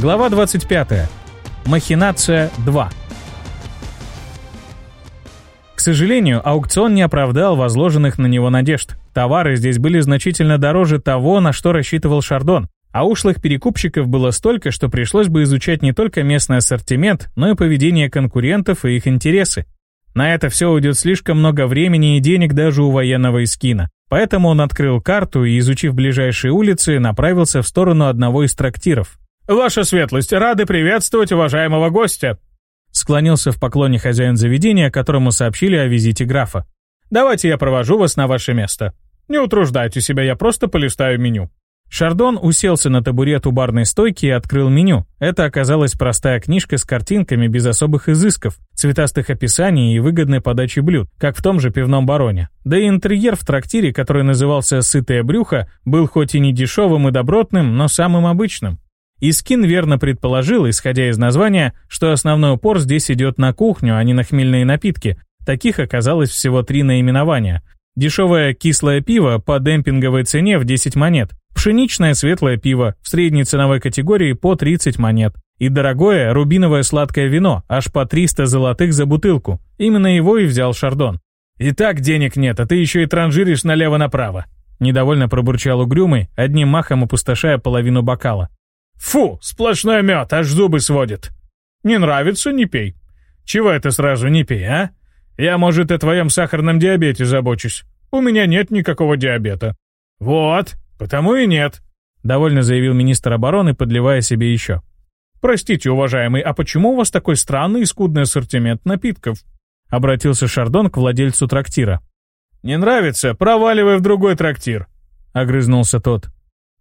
Глава 25. Махинация 2. К сожалению, аукцион не оправдал возложенных на него надежд. Товары здесь были значительно дороже того, на что рассчитывал Шардон. А ушлых перекупщиков было столько, что пришлось бы изучать не только местный ассортимент, но и поведение конкурентов и их интересы. На это все уйдет слишком много времени и денег даже у военного эскина. Поэтому он открыл карту и, изучив ближайшие улицы, направился в сторону одного из трактиров. «Ваша светлость, рады приветствовать уважаемого гостя!» Склонился в поклоне хозяин заведения, которому сообщили о визите графа. «Давайте я провожу вас на ваше место. Не утруждайте себя, я просто полистаю меню». Шардон уселся на табурет у барной стойки и открыл меню. Это оказалась простая книжка с картинками без особых изысков, цветастых описаний и выгодной подачи блюд, как в том же пивном бароне. Да и интерьер в трактире, который назывался «Сытое брюхо», был хоть и не дешевым и добротным, но самым обычным. Искин верно предположил, исходя из названия, что основной упор здесь идет на кухню, а не на хмельные напитки. Таких оказалось всего три наименования. Дешевое кислое пиво по демпинговой цене в 10 монет. Пшеничное светлое пиво в средней ценовой категории по 30 монет. И дорогое рубиновое сладкое вино, аж по 300 золотых за бутылку. Именно его и взял Шардон. «И так денег нет, а ты еще и транжиришь налево-направо», недовольно пробурчал угрюмый, одним махом опустошая половину бокала. Фу, сплошной мед, аж зубы сводит. Не нравится, не пей. Чего это сразу не пей, а? Я, может, о твоем сахарном диабете забочусь. У меня нет никакого диабета. Вот, потому и нет, довольно заявил министр обороны, подливая себе еще. Простите, уважаемый, а почему у вас такой странный и скудный ассортимент напитков? Обратился Шардон к владельцу трактира. Не нравится, проваливай в другой трактир, огрызнулся тот.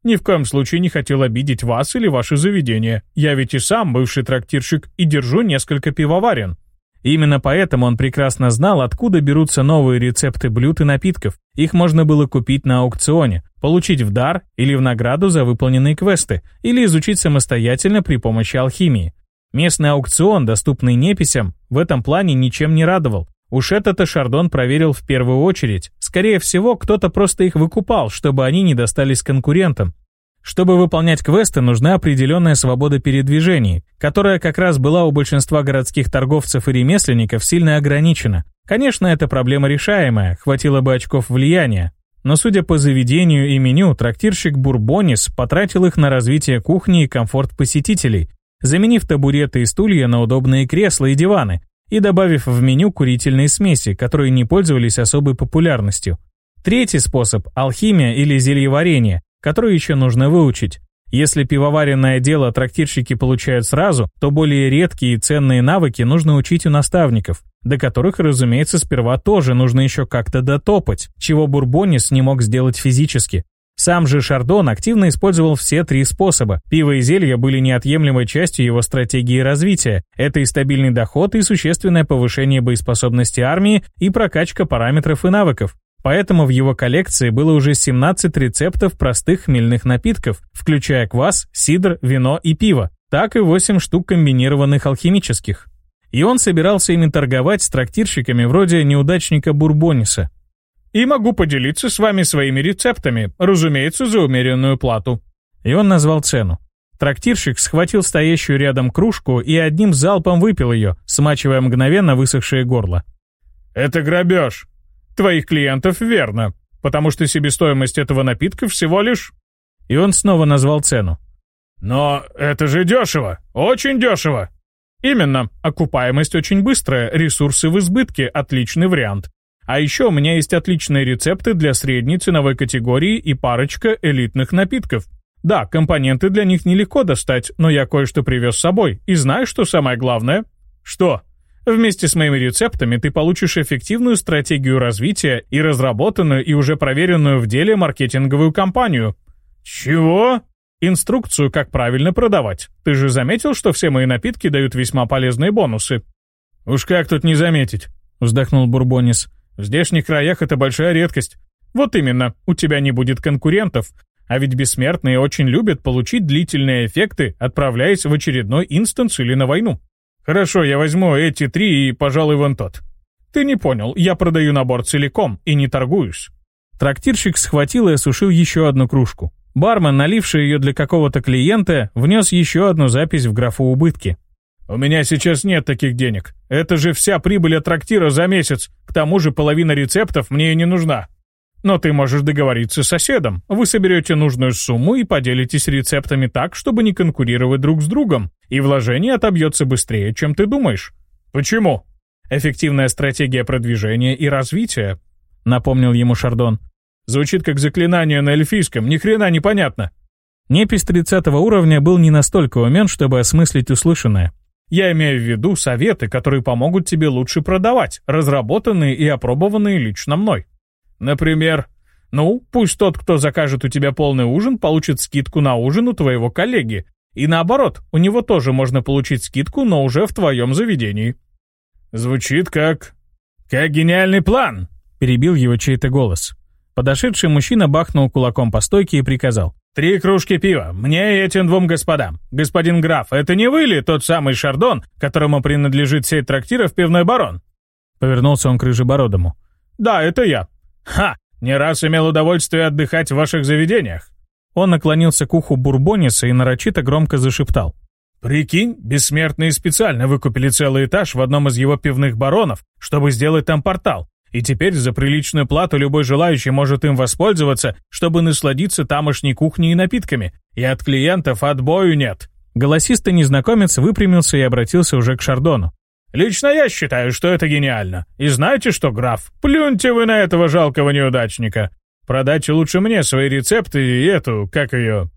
Ни в коем случае не хотел обидеть вас или ваше заведение. Я ведь и сам бывший трактирщик и держу несколько пивоварен. Именно поэтому он прекрасно знал, откуда берутся новые рецепты блюд и напитков. Их можно было купить на аукционе, получить в дар или в награду за выполненные квесты, или изучить самостоятельно при помощи алхимии. Местный аукцион, доступный неписям, в этом плане ничем не радовал. Уж это-то проверил в первую очередь. Скорее всего, кто-то просто их выкупал, чтобы они не достались конкурентам. Чтобы выполнять квесты, нужна определенная свобода передвижений, которая как раз была у большинства городских торговцев и ремесленников сильно ограничена. Конечно, эта проблема решаемая, хватило бы очков влияния. Но судя по заведению и меню, трактирщик Бурбонис потратил их на развитие кухни и комфорт посетителей, заменив табуреты и стулья на удобные кресла и диваны, и добавив в меню курительные смеси, которые не пользовались особой популярностью. Третий способ – алхимия или зельеварение, которую еще нужно выучить. Если пивоваренное дело трактирщики получают сразу, то более редкие и ценные навыки нужно учить у наставников, до которых, разумеется, сперва тоже нужно еще как-то дотопать, чего Бурбонис не мог сделать физически, сам же Шардон активно использовал все три способа. Пиво и зелья были неотъемлемой частью его стратегии развития. Это и стабильный доход, и существенное повышение боеспособности армии, и прокачка параметров и навыков. Поэтому в его коллекции было уже 17 рецептов простых хмельных напитков, включая квас, сидр, вино и пиво, так и 8 штук комбинированных алхимических. И он собирался ими торговать с трактирщиками вроде неудачника Бурбониса. И могу поделиться с вами своими рецептами, разумеется, за умеренную плату». И он назвал цену. Трактирщик схватил стоящую рядом кружку и одним залпом выпил ее, смачивая мгновенно высохшее горло. «Это грабеж. Твоих клиентов верно, потому что себестоимость этого напитка всего лишь...» И он снова назвал цену. «Но это же дешево! Очень дешево!» «Именно. Окупаемость очень быстрая, ресурсы в избытке – отличный вариант. А еще у меня есть отличные рецепты для средней ценовой категории и парочка элитных напитков. Да, компоненты для них нелегко достать, но я кое-что привез с собой. И знаешь, что самое главное? Что? Вместе с моими рецептами ты получишь эффективную стратегию развития и разработанную и уже проверенную в деле маркетинговую кампанию. Чего? Инструкцию, как правильно продавать. Ты же заметил, что все мои напитки дают весьма полезные бонусы. Уж как тут не заметить, вздохнул Бурбонис. В здешних краях это большая редкость. Вот именно, у тебя не будет конкурентов, а ведь бессмертные очень любят получить длительные эффекты, отправляясь в очередной инстанс или на войну. Хорошо, я возьму эти три и, пожалуй, вон тот. Ты не понял, я продаю набор целиком и не торгуюсь. Трактирщик схватил и осушил еще одну кружку. Бармен, наливший ее для какого-то клиента, внес еще одну запись в графу убытки. «У меня сейчас нет таких денег. Это же вся прибыль от трактира за месяц. К тому же половина рецептов мне и не нужна». «Но ты можешь договориться с соседом. Вы соберете нужную сумму и поделитесь рецептами так, чтобы не конкурировать друг с другом, и вложение отобьется быстрее, чем ты думаешь». «Почему?» «Эффективная стратегия продвижения и развития», — напомнил ему Шардон. «Звучит как заклинание на эльфийском, ни хрена непонятно». Непись 30 уровня был не настолько умен, чтобы осмыслить услышанное. Я имею в виду советы, которые помогут тебе лучше продавать, разработанные и опробованные лично мной. Например, ну, пусть тот, кто закажет у тебя полный ужин, получит скидку на ужин у твоего коллеги. И наоборот, у него тоже можно получить скидку, но уже в твоем заведении. Звучит как... Как гениальный план! Перебил его чей-то голос. Подошедший мужчина бахнул кулаком по стойке и приказал. «Три кружки пива. Мне и этим двум господам. Господин граф, это не вы ли тот самый Шардон, которому принадлежит сеть в «Пивной барон»?» Повернулся он к Рыжебородому. «Да, это я». «Ха! Не раз имел удовольствие отдыхать в ваших заведениях». Он наклонился к уху Бурбониса и нарочито громко зашептал. «Прикинь, бессмертные специально выкупили целый этаж в одном из его пивных баронов, чтобы сделать там портал. И теперь за приличную плату любой желающий может им воспользоваться, чтобы насладиться тамошней кухней и напитками. И от клиентов отбою нет. Голосистый незнакомец выпрямился и обратился уже к Шардону. «Лично я считаю, что это гениально. И знаете что, граф, плюньте вы на этого жалкого неудачника. Продайте лучше мне свои рецепты и эту, как ее...»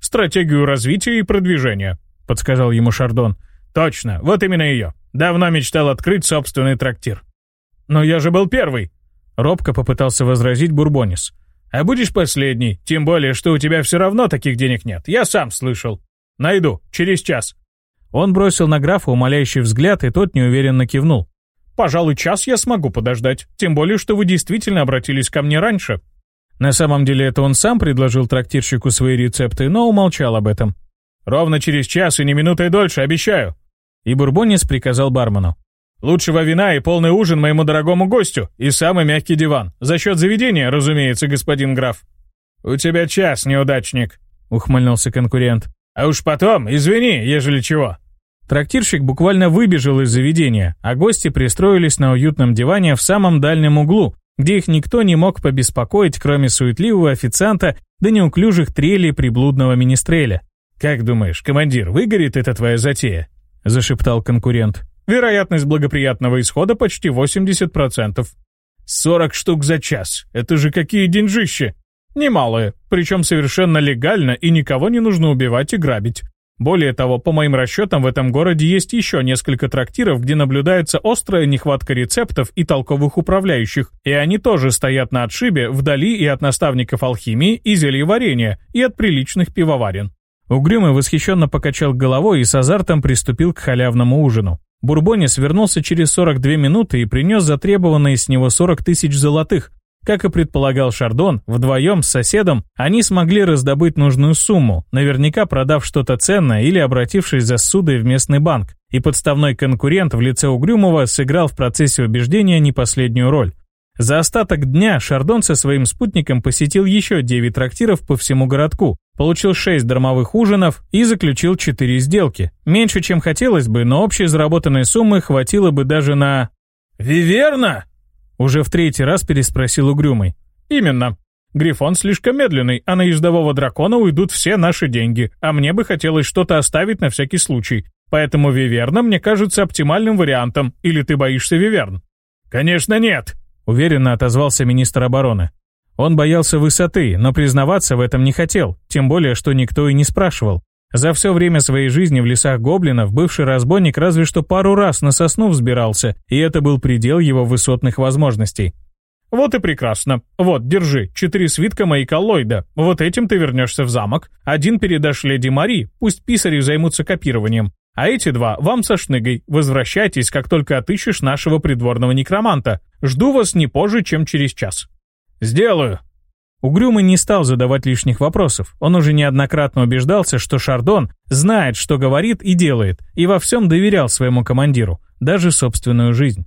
«Стратегию развития и продвижения», — подсказал ему Шардон. «Точно, вот именно ее. Давно мечтал открыть собственный трактир». «Но я же был первый!» Робко попытался возразить Бурбонис. «А будешь последний, тем более, что у тебя все равно таких денег нет. Я сам слышал. Найду, через час». Он бросил на графа умоляющий взгляд, и тот неуверенно кивнул. «Пожалуй, час я смогу подождать, тем более, что вы действительно обратились ко мне раньше». На самом деле это он сам предложил трактирщику свои рецепты, но умолчал об этом. «Ровно через час и не минутой дольше, обещаю!» И Бурбонис приказал бармену. Лучшего вина и полный ужин моему дорогому гостю и самый мягкий диван. За счет заведения, разумеется, господин граф». «У тебя час, неудачник», — ухмыльнулся конкурент. «А уж потом, извини, ежели чего». Трактирщик буквально выбежал из заведения, а гости пристроились на уютном диване в самом дальнем углу, где их никто не мог побеспокоить, кроме суетливого официанта да неуклюжих трелей приблудного министреля. «Как думаешь, командир, выгорит эта твоя затея?» – зашептал конкурент. Вероятность благоприятного исхода почти 80%. 40 штук за час. Это же какие деньжища. Немалые, причем совершенно легально и никого не нужно убивать и грабить. Более того, по моим расчетам, в этом городе есть еще несколько трактиров, где наблюдается острая нехватка рецептов и толковых управляющих, и они тоже стоят на отшибе, вдали и от наставников алхимии и зельеварения, и от приличных пивоварен. Угрюмый восхищенно покачал головой и с азартом приступил к халявному ужину. Бурбонис вернулся через 42 минуты и принес затребованные с него 40 тысяч золотых. Как и предполагал Шардон, вдвоем с соседом они смогли раздобыть нужную сумму, наверняка продав что-то ценное или обратившись за ссудой в местный банк. И подставной конкурент в лице Угрюмова сыграл в процессе убеждения не последнюю роль. За остаток дня Шардон со своим спутником посетил еще 9 трактиров по всему городку, получил 6 дармовых ужинов и заключил 4 сделки. Меньше, чем хотелось бы, но общей заработанной суммы хватило бы даже на... «Виверна?» Уже в третий раз переспросил Угрюмый. «Именно. Грифон слишком медленный, а на ездового дракона уйдут все наши деньги, а мне бы хотелось что-то оставить на всякий случай. Поэтому Виверна мне кажется оптимальным вариантом. Или ты боишься Виверн?» «Конечно нет», — уверенно отозвался министр обороны. Он боялся высоты, но признаваться в этом не хотел, тем более, что никто и не спрашивал. За все время своей жизни в лесах гоблинов бывший разбойник разве что пару раз на сосну взбирался, и это был предел его высотных возможностей. «Вот и прекрасно. Вот, держи, четыре свитка Майкаллойда. Вот этим ты вернешься в замок. Один передашь леди Мари, пусть писари займутся копированием. А эти два вам со шныгой. Возвращайтесь, как только отыщешь нашего придворного некроманта. Жду вас не позже, чем через час». «Сделаю». Угрюмый не стал задавать лишних вопросов. Он уже неоднократно убеждался, что Шардон знает, что говорит и делает, и во всем доверял своему командиру, даже собственную жизнь.